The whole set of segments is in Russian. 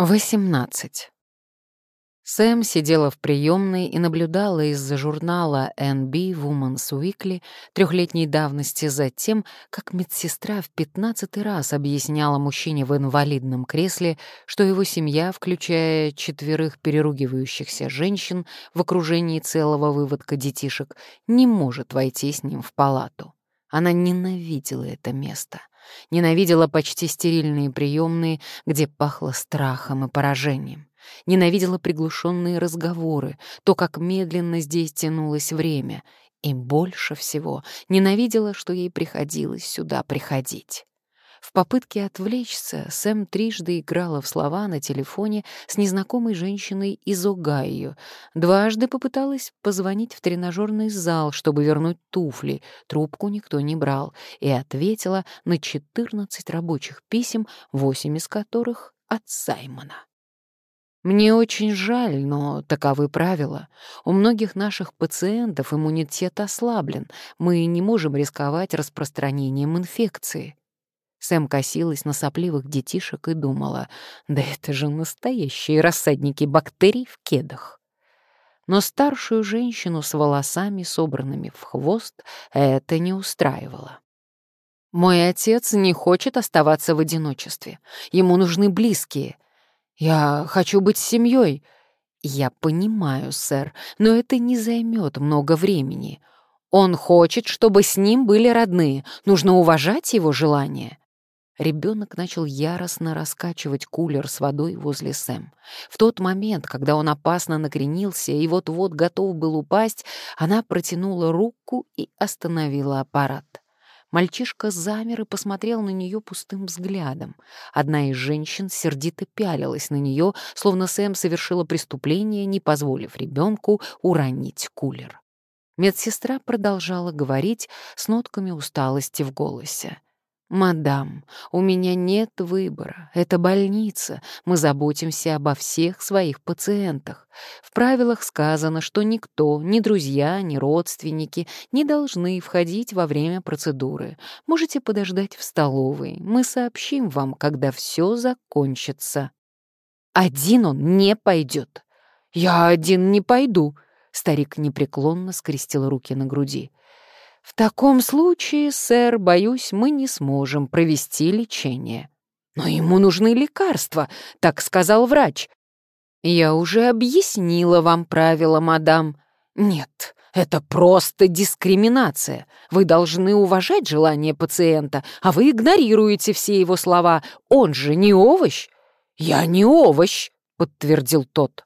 18. Сэм сидела в приемной и наблюдала из-за журнала NB Woman's Weekly трехлетней давности за тем, как медсестра в пятнадцатый раз объясняла мужчине в инвалидном кресле, что его семья, включая четверых переругивающихся женщин в окружении целого выводка детишек, не может войти с ним в палату. Она ненавидела это место. Ненавидела почти стерильные приемные, где пахло страхом и поражением. Ненавидела приглушенные разговоры, то, как медленно здесь тянулось время. И больше всего ненавидела, что ей приходилось сюда приходить. В попытке отвлечься Сэм трижды играла в слова на телефоне с незнакомой женщиной из Огайо. Дважды попыталась позвонить в тренажерный зал, чтобы вернуть туфли. Трубку никто не брал. И ответила на 14 рабочих писем, 8 из которых от Саймона. Мне очень жаль, но таковы правила. У многих наших пациентов иммунитет ослаблен. Мы не можем рисковать распространением инфекции. Сэм косилась на сопливых детишек и думала, да это же настоящие рассадники бактерий в кедах. Но старшую женщину с волосами, собранными в хвост, это не устраивало. «Мой отец не хочет оставаться в одиночестве. Ему нужны близкие. Я хочу быть семьей. Я понимаю, сэр, но это не займет много времени. Он хочет, чтобы с ним были родные. Нужно уважать его желание. Ребенок начал яростно раскачивать кулер с водой возле Сэм. В тот момент, когда он опасно накренился и вот-вот готов был упасть, она протянула руку и остановила аппарат. Мальчишка замер и посмотрел на нее пустым взглядом. Одна из женщин сердито пялилась на нее, словно Сэм совершила преступление, не позволив ребенку уронить кулер. Медсестра продолжала говорить с нотками усталости в голосе. «Мадам, у меня нет выбора. Это больница. Мы заботимся обо всех своих пациентах. В правилах сказано, что никто, ни друзья, ни родственники не должны входить во время процедуры. Можете подождать в столовой. Мы сообщим вам, когда все закончится». «Один он не пойдет». «Я один не пойду», — старик непреклонно скрестил руки на груди. В таком случае, сэр, боюсь, мы не сможем провести лечение. Но ему нужны лекарства, так сказал врач. Я уже объяснила вам правила, мадам. Нет, это просто дискриминация. Вы должны уважать желание пациента, а вы игнорируете все его слова. Он же не овощ. Я не овощ, подтвердил тот.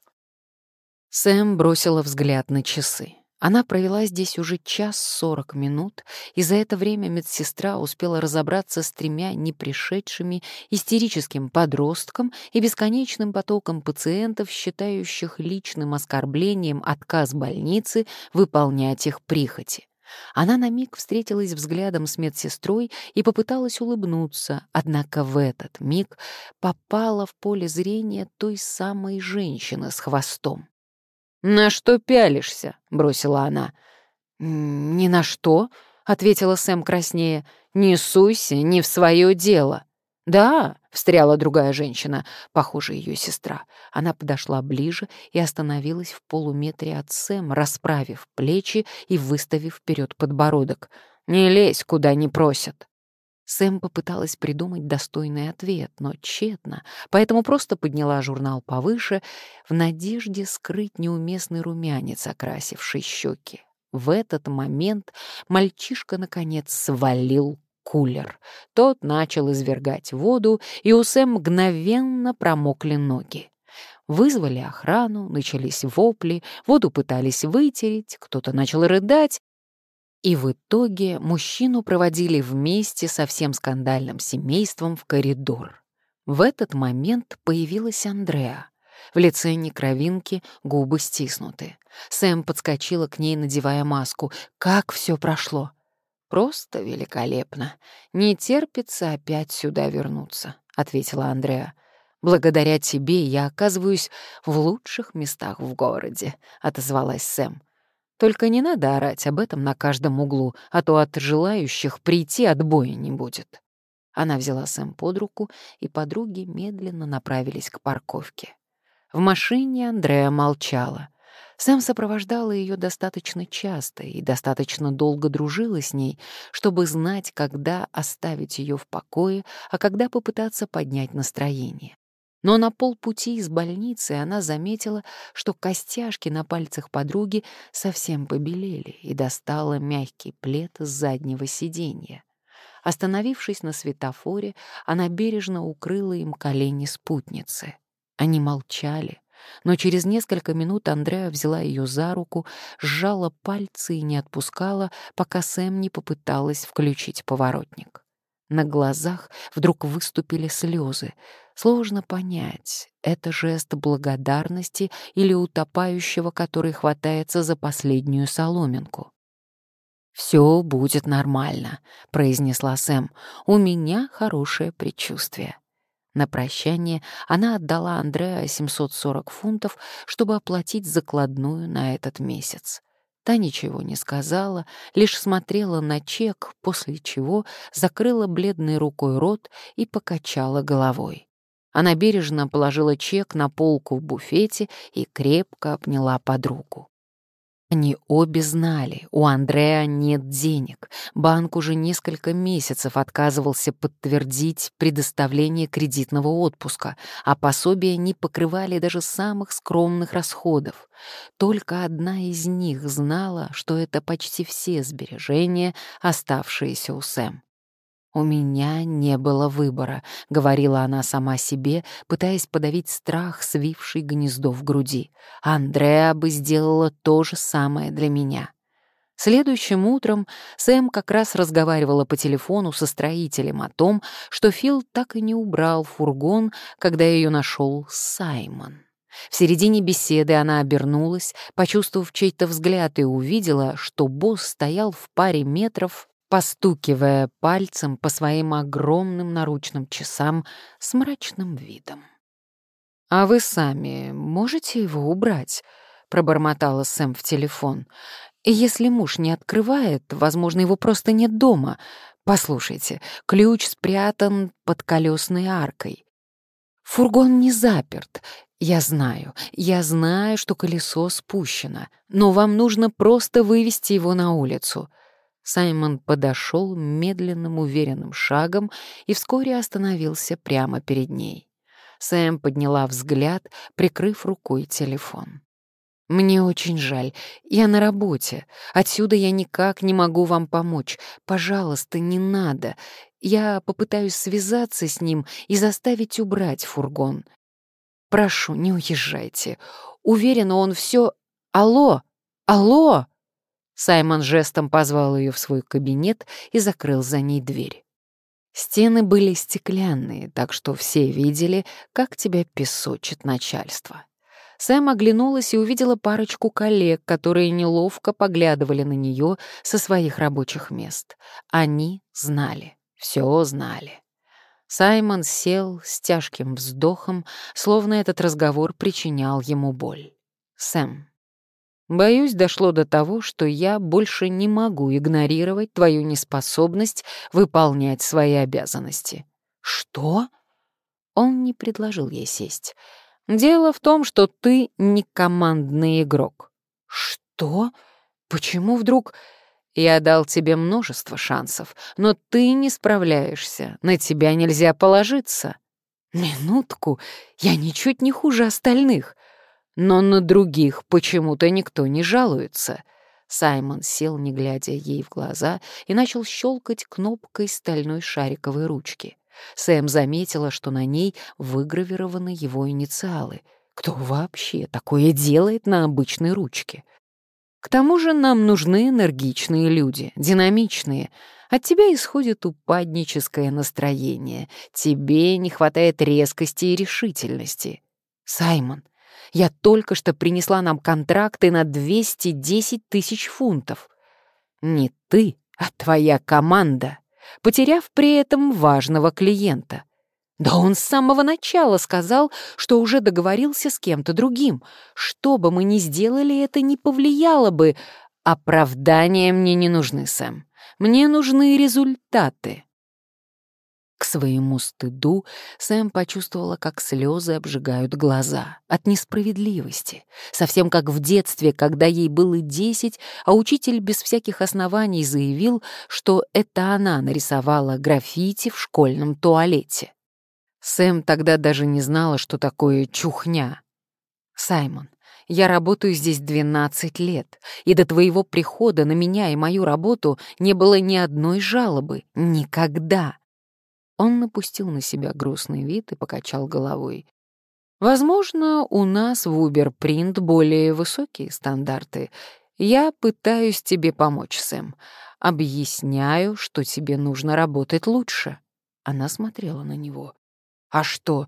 Сэм бросила взгляд на часы. Она провела здесь уже час сорок минут, и за это время медсестра успела разобраться с тремя непришедшими истерическим подростком и бесконечным потоком пациентов, считающих личным оскорблением отказ больницы выполнять их прихоти. Она на миг встретилась взглядом с медсестрой и попыталась улыбнуться, однако в этот миг попала в поле зрения той самой женщины с хвостом. «На что пялишься?» — бросила она. «Ни на что», — ответила Сэм краснее. «Не суйся, не в свое дело». «Да», — встряла другая женщина, похоже, ее сестра. Она подошла ближе и остановилась в полуметре от Сэм, расправив плечи и выставив вперед подбородок. «Не лезь, куда не просят». Сэм попыталась придумать достойный ответ, но тщетно, поэтому просто подняла журнал повыше в надежде скрыть неуместный румянец, окрасивший щеки. В этот момент мальчишка, наконец, свалил кулер. Тот начал извергать воду, и у Сэм мгновенно промокли ноги. Вызвали охрану, начались вопли, воду пытались вытереть, кто-то начал рыдать, и в итоге мужчину проводили вместе со всем скандальным семейством в коридор. В этот момент появилась Андреа. В лице некровинки, губы стиснуты. Сэм подскочила к ней, надевая маску. «Как все прошло?» «Просто великолепно. Не терпится опять сюда вернуться», — ответила Андреа. «Благодаря тебе я оказываюсь в лучших местах в городе», — отозвалась Сэм. Только не надо орать об этом на каждом углу, а то от желающих прийти отбоя не будет. Она взяла Сэм под руку, и подруги медленно направились к парковке. В машине Андреа молчала. Сэм сопровождала ее достаточно часто и достаточно долго дружила с ней, чтобы знать, когда оставить ее в покое, а когда попытаться поднять настроение. Но на полпути из больницы она заметила, что костяшки на пальцах подруги совсем побелели и достала мягкий плед с заднего сиденья. Остановившись на светофоре, она бережно укрыла им колени спутницы. Они молчали, но через несколько минут Андреа взяла ее за руку, сжала пальцы и не отпускала, пока Сэм не попыталась включить поворотник. На глазах вдруг выступили слезы. Сложно понять, это жест благодарности или утопающего, который хватается за последнюю соломинку. «Все будет нормально», — произнесла Сэм. «У меня хорошее предчувствие». На прощание она отдала Андреа 740 фунтов, чтобы оплатить закладную на этот месяц. Та ничего не сказала, лишь смотрела на чек, после чего закрыла бледной рукой рот и покачала головой. Она бережно положила чек на полку в буфете и крепко обняла подругу. Они обе знали, у Андреа нет денег. Банк уже несколько месяцев отказывался подтвердить предоставление кредитного отпуска, а пособия не покрывали даже самых скромных расходов. Только одна из них знала, что это почти все сбережения, оставшиеся у Сэм. «У меня не было выбора», — говорила она сама себе, пытаясь подавить страх, свивший гнездо в груди. «Андреа бы сделала то же самое для меня». Следующим утром Сэм как раз разговаривала по телефону со строителем о том, что Фил так и не убрал фургон, когда ее нашел Саймон. В середине беседы она обернулась, почувствовав чей-то взгляд, и увидела, что босс стоял в паре метров постукивая пальцем по своим огромным наручным часам с мрачным видом. «А вы сами можете его убрать?» — пробормотала Сэм в телефон. «Если муж не открывает, возможно, его просто нет дома. Послушайте, ключ спрятан под колесной аркой. Фургон не заперт. Я знаю, я знаю, что колесо спущено, но вам нужно просто вывести его на улицу. Саймон подошел медленным уверенным шагом и вскоре остановился прямо перед ней. Сэм подняла взгляд, прикрыв рукой телефон. «Мне очень жаль. Я на работе. Отсюда я никак не могу вам помочь. Пожалуйста, не надо. Я попытаюсь связаться с ним и заставить убрать фургон. Прошу, не уезжайте. Уверена, он все... Алло! Алло!» Саймон жестом позвал ее в свой кабинет и закрыл за ней дверь. Стены были стеклянные, так что все видели, как тебя песочит начальство. Сэм оглянулась и увидела парочку коллег, которые неловко поглядывали на нее со своих рабочих мест. Они знали, все знали. Саймон сел с тяжким вздохом, словно этот разговор причинял ему боль. «Сэм, Боюсь, дошло до того, что я больше не могу игнорировать твою неспособность выполнять свои обязанности. Что? Он не предложил ей сесть. Дело в том, что ты не командный игрок. Что? Почему вдруг... Я дал тебе множество шансов, но ты не справляешься, на тебя нельзя положиться. Минутку, я ничуть не хуже остальных. Но на других почему-то никто не жалуется. Саймон сел, не глядя ей в глаза, и начал щелкать кнопкой стальной шариковой ручки. Сэм заметила, что на ней выгравированы его инициалы. Кто вообще такое делает на обычной ручке? К тому же нам нужны энергичные люди, динамичные. От тебя исходит упадническое настроение. Тебе не хватает резкости и решительности. Саймон, я только что принесла нам контракты на 210 тысяч фунтов. Не ты, а твоя команда, потеряв при этом важного клиента. Да он с самого начала сказал, что уже договорился с кем-то другим. Что бы мы ни сделали, это не повлияло бы. Оправдания мне не нужны, Сэм. Мне нужны результаты. К своему стыду Сэм почувствовала, как слезы обжигают глаза от несправедливости, совсем как в детстве, когда ей было десять, а учитель без всяких оснований заявил, что это она нарисовала граффити в школьном туалете. Сэм тогда даже не знала, что такое чухня. «Саймон, я работаю здесь 12 лет, и до твоего прихода на меня и мою работу не было ни одной жалобы. Никогда!» Он напустил на себя грустный вид и покачал головой. «Возможно, у нас в Uber более высокие стандарты. Я пытаюсь тебе помочь, Сэм. Объясняю, что тебе нужно работать лучше». Она смотрела на него. «А что,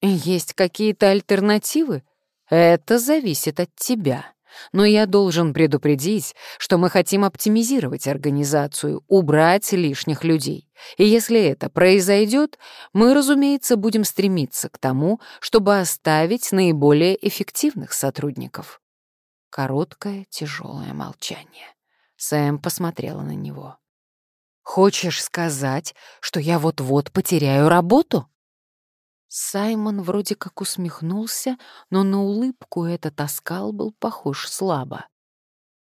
есть какие-то альтернативы? Это зависит от тебя». Но я должен предупредить, что мы хотим оптимизировать организацию, убрать лишних людей. И если это произойдет, мы, разумеется, будем стремиться к тому, чтобы оставить наиболее эффективных сотрудников. Короткое, тяжелое молчание. Сэм посмотрела на него. «Хочешь сказать, что я вот-вот потеряю работу?» Саймон вроде как усмехнулся, но на улыбку этот оскал был похож слабо.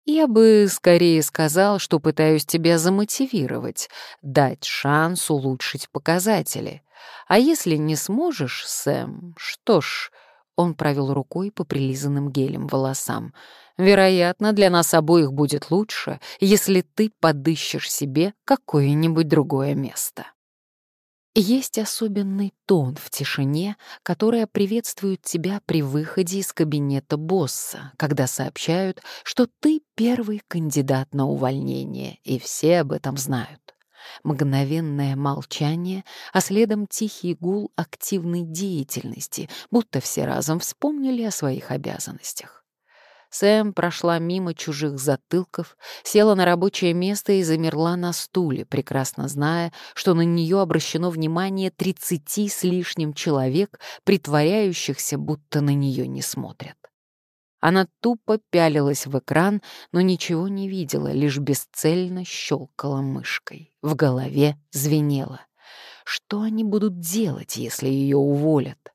«Я бы скорее сказал, что пытаюсь тебя замотивировать, дать шанс улучшить показатели. А если не сможешь, Сэм, что ж...» Он провел рукой по прилизанным гелем волосам. «Вероятно, для нас обоих будет лучше, если ты подыщешь себе какое-нибудь другое место». Есть особенный тон в тишине, которая приветствует тебя при выходе из кабинета босса, когда сообщают, что ты первый кандидат на увольнение, и все об этом знают. Мгновенное молчание, а следом тихий гул активной деятельности, будто все разом вспомнили о своих обязанностях. Сэм прошла мимо чужих затылков, села на рабочее место и замерла на стуле, прекрасно зная, что на нее обращено внимание тридцати с лишним человек, притворяющихся, будто на нее не смотрят. Она тупо пялилась в экран, но ничего не видела, лишь бесцельно щелкала мышкой. В голове звенело. Что они будут делать, если ее уволят?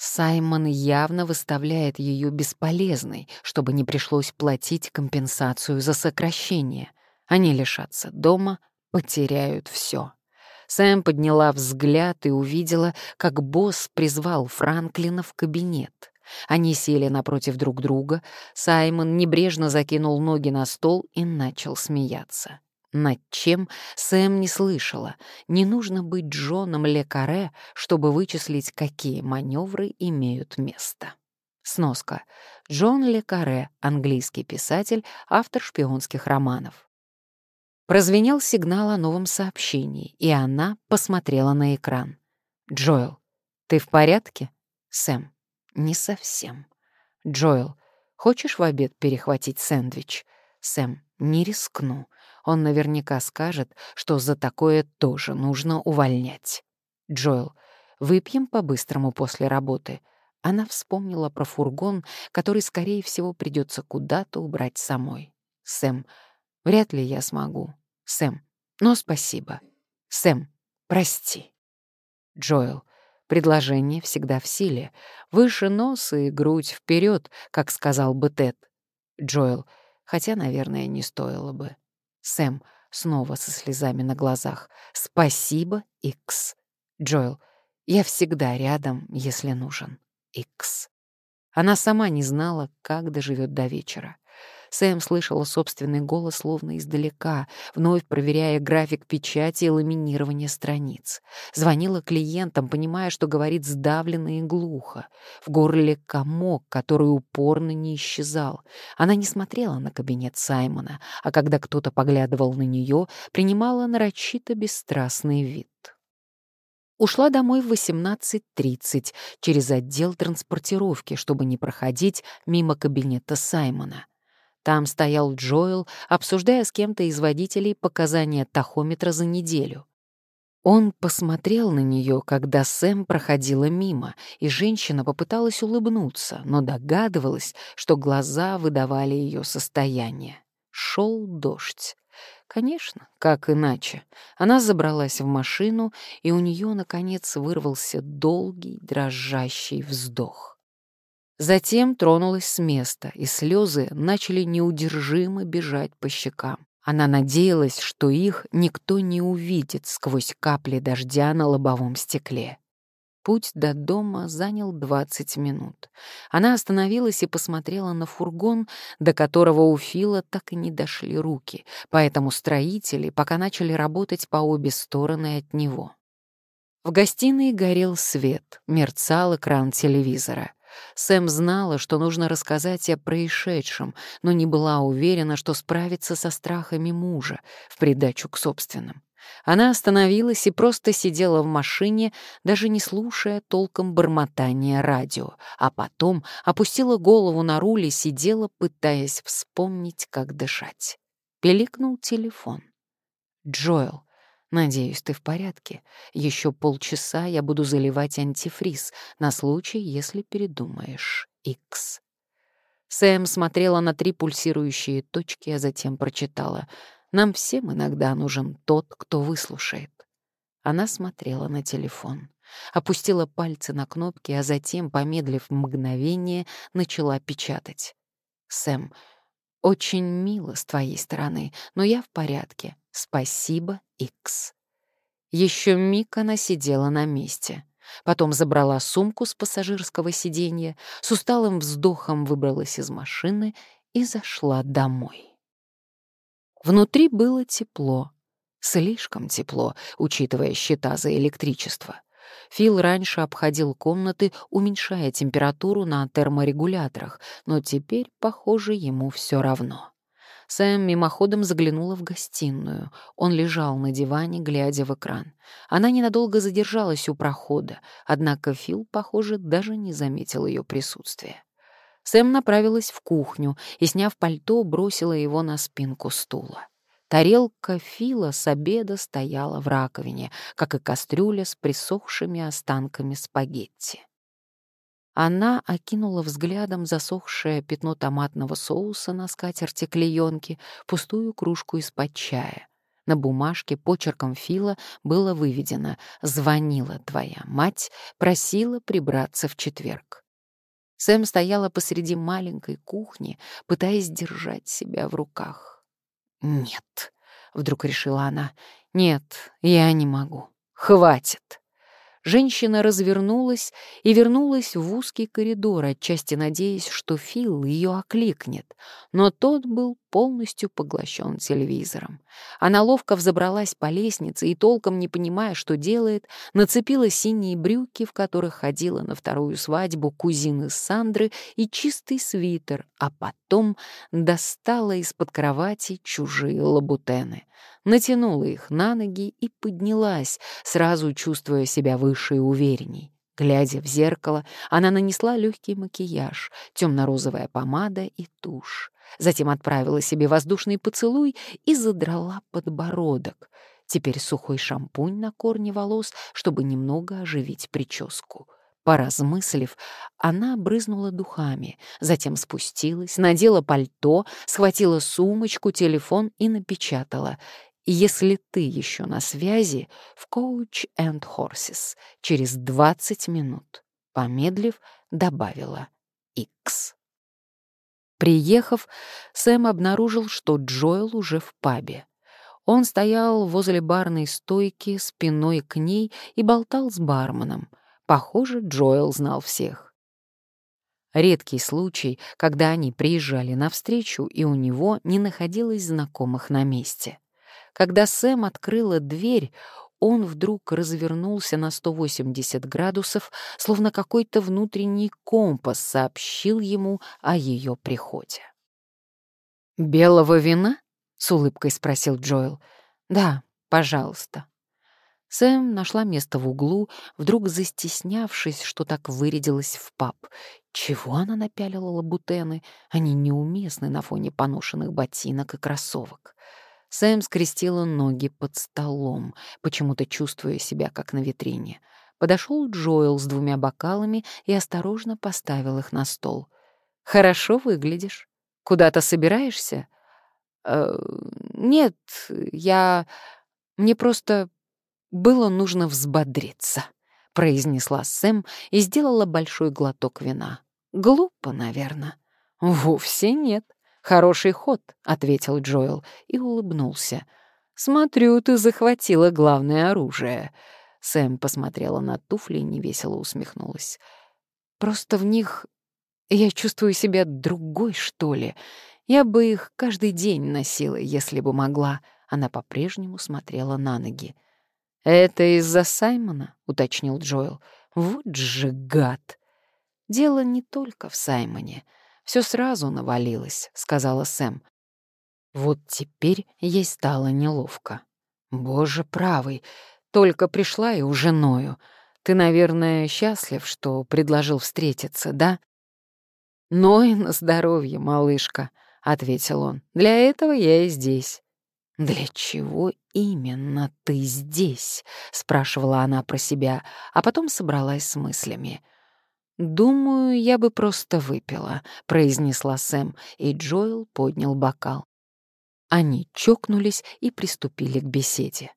Саймон явно выставляет ее бесполезной, чтобы не пришлось платить компенсацию за сокращение. Они лишатся дома, потеряют все. Сэм подняла взгляд и увидела, как босс призвал Франклина в кабинет. Они сели напротив друг друга, Саймон небрежно закинул ноги на стол и начал смеяться. Над чем Сэм не слышала. Не нужно быть Джоном Лекаре, чтобы вычислить, какие маневры имеют место. Сноска. Джон Лекаре, английский писатель, автор шпионских романов. Прозвенел сигнал о новом сообщении, и она посмотрела на экран. «Джоэл, ты в порядке?» «Сэм, не совсем». «Джоэл, хочешь в обед перехватить сэндвич?» «Сэм, не рискну. Он наверняка скажет, что за такое тоже нужно увольнять. Джоэл, выпьем по-быстрому после работы. Она вспомнила про фургон, который, скорее всего, придется куда-то убрать самой. Сэм, вряд ли я смогу. Сэм, но спасибо. Сэм, прости. Джоэл, предложение всегда в силе. Выше носа и грудь вперед, как сказал бы Тед. Джоэл, хотя, наверное, не стоило бы. Сэм снова со слезами на глазах. «Спасибо, Икс». Джоэл, я всегда рядом, если нужен. Икс. Она сама не знала, как доживет до вечера. Сэм слышала собственный голос словно издалека, вновь проверяя график печати и ламинирования страниц. Звонила клиентам, понимая, что говорит сдавленно и глухо. В горле комок, который упорно не исчезал. Она не смотрела на кабинет Саймона, а когда кто-то поглядывал на нее, принимала нарочито бесстрастный вид. Ушла домой в 18.30 через отдел транспортировки, чтобы не проходить мимо кабинета Саймона. Там стоял Джоэл, обсуждая с кем-то из водителей показания тахометра за неделю. Он посмотрел на нее, когда Сэм проходила мимо, и женщина попыталась улыбнуться, но догадывалась, что глаза выдавали ее состояние. Шел дождь. Конечно, как иначе. Она забралась в машину, и у нее, наконец, вырвался долгий, дрожащий вздох. Затем тронулась с места, и слезы начали неудержимо бежать по щекам. Она надеялась, что их никто не увидит сквозь капли дождя на лобовом стекле. Путь до дома занял 20 минут. Она остановилась и посмотрела на фургон, до которого у Фила так и не дошли руки, поэтому строители пока начали работать по обе стороны от него. В гостиной горел свет, мерцал экран телевизора. Сэм знала, что нужно рассказать о происшедшем, но не была уверена, что справится со страхами мужа в придачу к собственным. Она остановилась и просто сидела в машине, даже не слушая толком бормотания радио, а потом опустила голову на руль и сидела, пытаясь вспомнить, как дышать. Пиликнул телефон. «Джоэл, надеюсь, ты в порядке. Еще полчаса я буду заливать антифриз на случай, если передумаешь. Икс». Сэм смотрела на три пульсирующие точки, а затем прочитала — нам всем иногда нужен тот, кто выслушает. Она смотрела на телефон, опустила пальцы на кнопки, а затем, помедлив мгновение, начала печатать. «Сэм, очень мило с твоей стороны, но я в порядке. Спасибо, Икс». Еще миг она сидела на месте. Потом забрала сумку с пассажирского сиденья, с усталым вздохом выбралась из машины и зашла домой. Внутри было тепло. Слишком тепло, учитывая счета за электричество. Фил раньше обходил комнаты, уменьшая температуру на терморегуляторах, но теперь, похоже, ему все равно. Сэм мимоходом заглянула в гостиную. Он лежал на диване, глядя в экран. Она ненадолго задержалась у прохода, однако Фил, похоже, даже не заметил ее присутствия. Сэм направилась в кухню и, сняв пальто, бросила его на спинку стула. Тарелка Фила с обеда стояла в раковине, как и кастрюля с присохшими останками спагетти. Она окинула взглядом засохшее пятно томатного соуса на скатерти клеенки, пустую кружку из-под чая. На бумажке почерком Фила было выведено «Звонила твоя мать, просила прибраться в четверг». Сэм стояла посреди маленькой кухни, пытаясь держать себя в руках. «Нет», — вдруг решила она, — «нет, я не могу. Хватит». Женщина развернулась и вернулась в узкий коридор, отчасти надеясь, что Фил ее окликнет, но тот был полностью поглощен телевизором. Она ловко взобралась по лестнице и, толком не понимая, что делает, нацепила синие брюки, в которых ходила на вторую свадьбу кузины Сандры, и чистый свитер, а потом достала из-под кровати чужие лабутены натянула их на ноги и поднялась, сразу чувствуя себя выше и уверенней. Глядя в зеркало, она нанесла легкий макияж, темно-розовая помада и тушь. Затем отправила себе воздушный поцелуй и задрала подбородок. Теперь сухой шампунь на корне волос, чтобы немного оживить прическу. Поразмыслив, она брызнула духами, затем спустилась, надела пальто, схватила сумочку, телефон и напечатала если ты еще на связи, в Coach and Horses через 20 минут, помедлив, добавила X. Приехав, Сэм обнаружил, что Джоэл уже в пабе. Он стоял возле барной стойки спиной к ней и болтал с барменом. Похоже, Джоэл знал всех. Редкий случай, когда они приезжали навстречу, и у него не находилось знакомых на месте. Когда Сэм открыла дверь, он вдруг развернулся на 180 градусов, словно какой-то внутренний компас сообщил ему о ее приходе. «Белого вина?» — с улыбкой спросил Джоэл. «Да, пожалуйста». Сэм нашла место в углу, вдруг застеснявшись, что так вырядилась в паб. Чего она напялила лабутены? Они неуместны на фоне поношенных ботинок и кроссовок. Сэм скрестила ноги под столом, почему-то чувствуя себя как на витрине. Подошел Джоэл с двумя бокалами и осторожно поставил их на стол. «Хорошо выглядишь. Куда-то собираешься?» Э, «Нет, я... Мне просто было нужно взбодриться», — произнесла Сэм и сделала большой глоток вина. «Глупо, наверное». «Вовсе нет. Хороший ход», — ответил Джоэл и улыбнулся. «Смотрю, ты захватила главное оружие». Сэм посмотрела на туфли и невесело усмехнулась. «Просто в них я чувствую себя другой, что ли. Я бы их каждый день носила, если бы могла». Она по-прежнему смотрела на ноги. «Это из-за Саймона?» — уточнил Джоэл. «Вот же гад!» «Дело не только в Саймоне. Все сразу навалилось», — сказала Сэм. Вот теперь ей стало неловко. «Боже правый, только пришла и уже ною. Ты, наверное, счастлив, что предложил встретиться, да?» «Ну и на здоровье, малышка», — ответил он. «Для этого я и здесь». «Для чего именно ты здесь?» — спрашивала она про себя, а потом собралась с мыслями. «Думаю, я бы просто выпила», — произнесла Сэм, и Джоэл поднял бокал. Они чокнулись и приступили к беседе.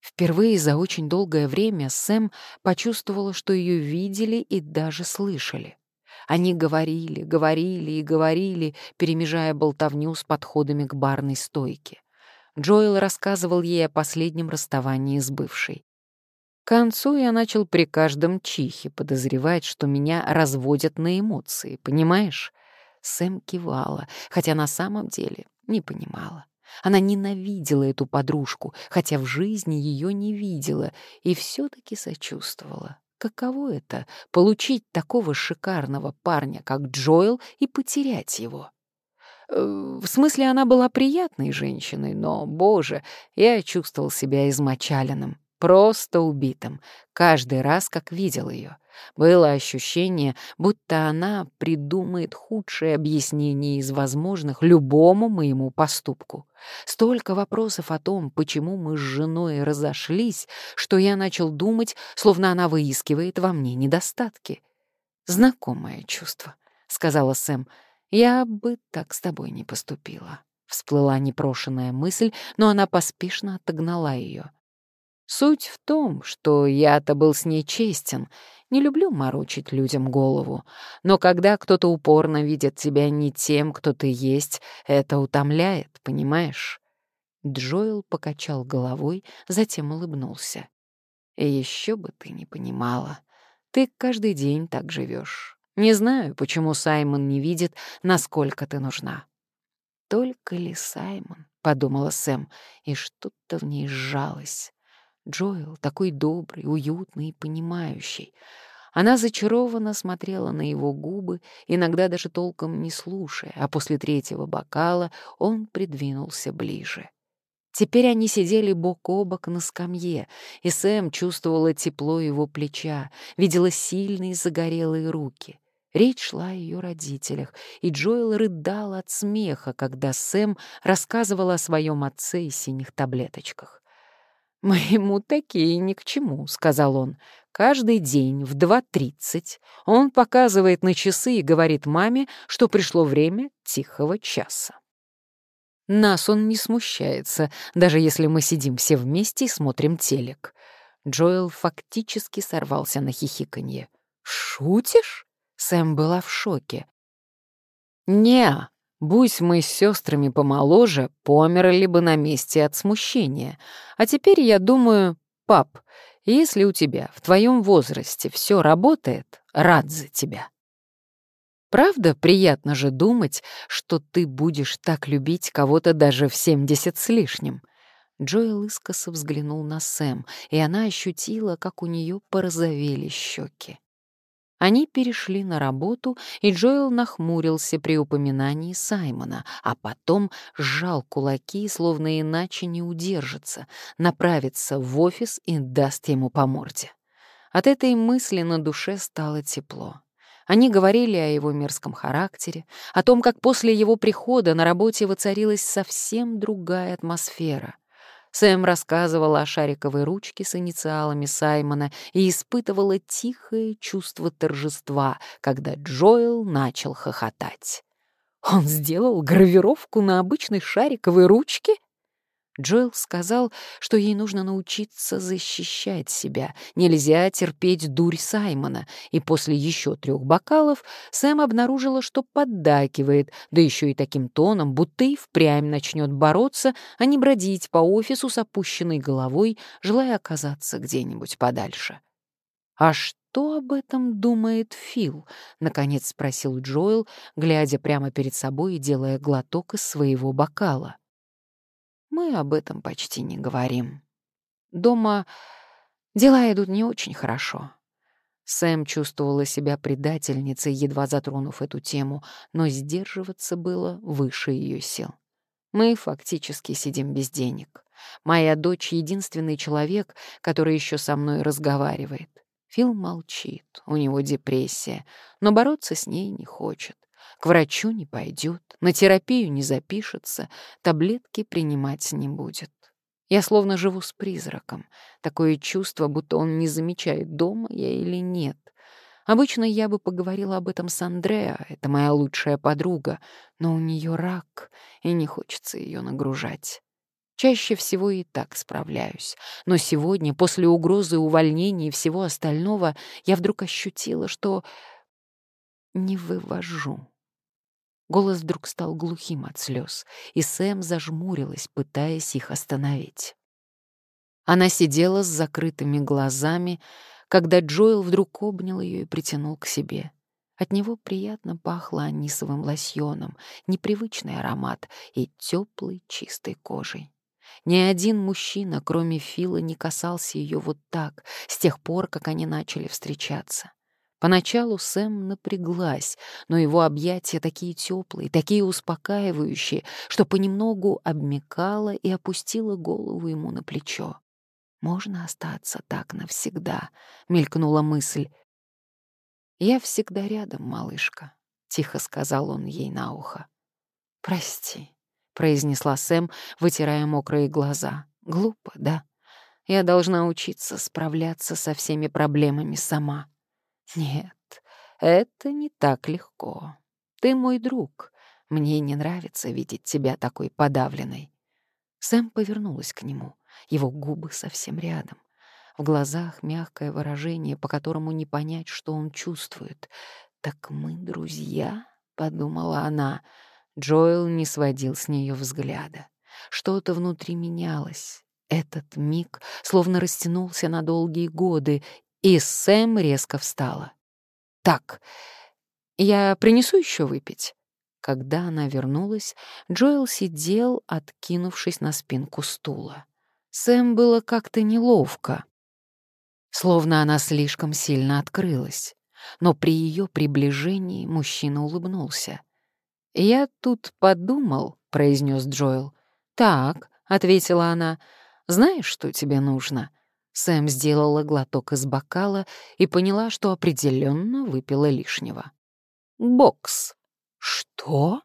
Впервые за очень долгое время Сэм почувствовала, что ее видели и даже слышали. Они говорили, говорили и говорили, перемежая болтовню с подходами к барной стойке. Джоэл рассказывал ей о последнем расставании с бывшей. К концу я начал при каждом чихе подозревать, что меня разводят на эмоции, понимаешь? Сэм кивала, хотя на самом деле не понимала. Она ненавидела эту подружку, хотя в жизни ее не видела, и все-таки сочувствовала. Каково это — получить такого шикарного парня, как Джоэл, и потерять его? Э, в смысле, она была приятной женщиной, но, боже, я чувствовал себя измочаленным, просто убитым, каждый раз, как видел ее. Было ощущение, будто она придумает худшее объяснение из возможных любому моему поступку. Столько вопросов о том, почему мы с женой разошлись, что я начал думать, словно она выискивает во мне недостатки. «Знакомое чувство», — сказала Сэм. «Я бы так с тобой не поступила». Всплыла непрошенная мысль, но она поспешно отогнала ее. Суть в том, что я-то был с ней честен, не люблю морочить людям голову, но когда кто-то упорно видит тебя не тем, кто ты есть, это утомляет, понимаешь? Джоэл покачал головой, затем улыбнулся. Еще бы ты не понимала. Ты каждый день так живешь. Не знаю, почему Саймон не видит, насколько ты нужна. Только ли Саймон, — подумала Сэм, и что-то в ней сжалось. Джоэл такой добрый, уютный и понимающий. Она зачарованно смотрела на его губы, иногда даже толком не слушая, а после третьего бокала он придвинулся ближе. Теперь они сидели бок о бок на скамье, и Сэм чувствовала тепло его плеча, видела сильные загорелые руки. Речь шла о ее родителях, и Джоэл рыдал от смеха, когда Сэм рассказывала о своем отце и синих таблеточках. «Моему такие ни к чему», — сказал он. «Каждый день в 2.30 он показывает на часы и говорит маме, что пришло время тихого часа». Нас он не смущается, даже если мы сидим все вместе и смотрим телек. Джоэл фактически сорвался на хихиканье. «Шутишь?» Сэм была в шоке. «Не, Будь мы с сестрами помоложе, померли бы на месте от смущения. А теперь я думаю, пап, если у тебя в твоем возрасте все работает, рад за тебя. Правда, приятно же думать, что ты будешь так любить кого-то даже в семьдесят с лишним. Джоэл искоса взглянул на Сэм, и она ощутила, как у нее порозовели щеки. Они перешли на работу, и Джоэл нахмурился при упоминании Саймона, а потом сжал кулаки, словно иначе не удержится, направится в офис и даст ему по морде. От этой мысли на душе стало тепло. Они говорили о его мерзком характере, о том, как после его прихода на работе воцарилась совсем другая атмосфера — Сэм рассказывала о шариковой ручке с инициалами Саймона и испытывала тихое чувство торжества, когда Джоэл начал хохотать. Он сделал гравировку на обычной шариковой ручке? Джоэл сказал, что ей нужно научиться защищать себя, нельзя терпеть дурь Саймона, и после еще трех бокалов Сэм обнаружила, что поддакивает, да еще и таким тоном, будто и впрямь начнет бороться, а не бродить по офису с опущенной головой, желая оказаться где-нибудь подальше. «А что об этом думает Фил?» — наконец спросил Джоэл, глядя прямо перед собой и делая глоток из своего бокала. Мы об этом почти не говорим. Дома дела идут не очень хорошо. Сэм чувствовала себя предательницей, едва затронув эту тему, но сдерживаться было выше ее сил. Мы фактически сидим без денег. Моя дочь — единственный человек, который еще со мной разговаривает. Фил молчит, у него депрессия, но бороться с ней не хочет. К врачу не пойдет, на терапию не запишется, таблетки принимать не будет. Я словно живу с призраком. Такое чувство, будто он не замечает, дома я или нет. Обычно я бы поговорила об этом с Андреа, это моя лучшая подруга, но у нее рак, и не хочется ее нагружать. Чаще всего и так справляюсь. Но сегодня, после угрозы увольнения и всего остального, я вдруг ощутила, что не вывожу. Голос вдруг стал глухим от слез, и Сэм зажмурилась, пытаясь их остановить. Она сидела с закрытыми глазами, когда Джоэл вдруг обнял ее и притянул к себе. От него приятно пахло анисовым лосьоном, непривычный аромат и теплой чистой кожей. Ни один мужчина, кроме Фила, не касался ее вот так, с тех пор, как они начали встречаться. Поначалу Сэм напряглась, но его объятия такие теплые, такие успокаивающие, что понемногу обмекала и опустила голову ему на плечо. «Можно остаться так навсегда», — мелькнула мысль. «Я всегда рядом, малышка», — тихо сказал он ей на ухо. «Прости», — произнесла Сэм, вытирая мокрые глаза. «Глупо, да? Я должна учиться справляться со всеми проблемами сама». Нет, это не так легко. Ты мой друг. Мне не нравится видеть тебя такой подавленной. Сэм повернулась к нему. Его губы совсем рядом. В глазах мягкое выражение, по которому не понять, что он чувствует. «Так мы друзья?» — подумала она. Джоэл не сводил с нее взгляда. Что-то внутри менялось. Этот миг словно растянулся на долгие годы, и Сэм резко встала. «Так, я принесу еще выпить?» Когда она вернулась, Джоэл сидел, откинувшись на спинку стула. Сэм было как-то неловко, словно она слишком сильно открылась. Но при ее приближении мужчина улыбнулся. «Я тут подумал», — произнес Джоэл. «Так», — ответила она, — «знаешь, что тебе нужно? Сэм сделала глоток из бокала и поняла, что определенно выпила лишнего. «Бокс». «Что?»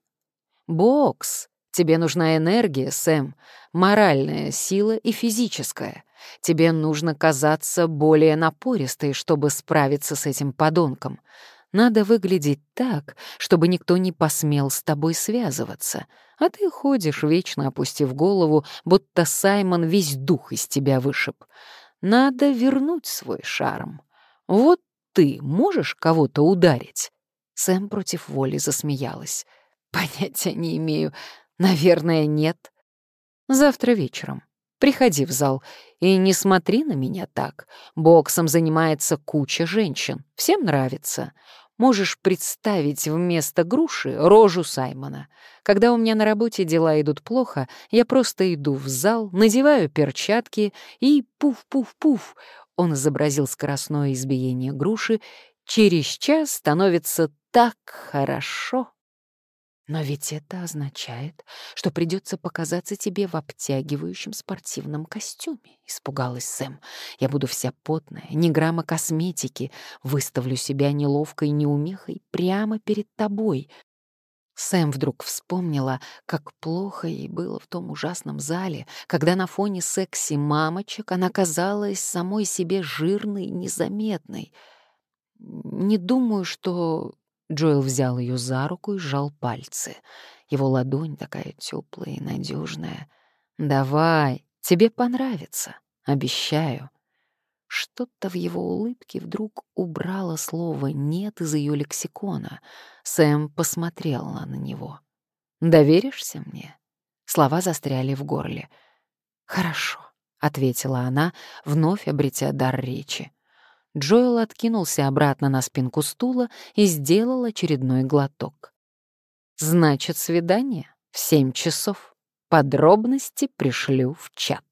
«Бокс. Тебе нужна энергия, Сэм, моральная сила и физическая. Тебе нужно казаться более напористой, чтобы справиться с этим подонком. Надо выглядеть так, чтобы никто не посмел с тобой связываться. А ты ходишь, вечно опустив голову, будто Саймон весь дух из тебя вышиб. Надо вернуть свой шарм. Вот ты можешь кого-то ударить?» Сэм против воли засмеялась. «Понятия не имею. Наверное, нет. Завтра вечером. Приходи в зал и не смотри на меня так. Боксом занимается куча женщин. Всем нравится. Можешь представить вместо груши рожу Саймона. Когда у меня на работе дела идут плохо, я просто иду в зал, надеваю перчатки и пуф-пуф-пуф. Он изобразил скоростное избиение груши. Через час становится так хорошо. Но ведь это означает, что придется показаться тебе в обтягивающем спортивном костюме, испугалась Сэм. Я буду вся потная, ни грамма косметики, выставлю себя неловкой неумехой прямо перед тобой. Сэм вдруг вспомнила, как плохо ей было в том ужасном зале, когда на фоне секси-мамочек она казалась самой себе жирной незаметной. «Не думаю, что Джоэл взял ее за руку и сжал пальцы. Его ладонь такая теплая и надежная. «Давай, тебе понравится, обещаю». Что-то в его улыбке вдруг убрало слово «нет» из ее лексикона. Сэм посмотрела на него. «Доверишься мне?» Слова застряли в горле. «Хорошо», — ответила она, вновь обретя дар речи. Джоэл откинулся обратно на спинку стула и сделал очередной глоток. «Значит, свидание в семь часов. Подробности пришлю в чат».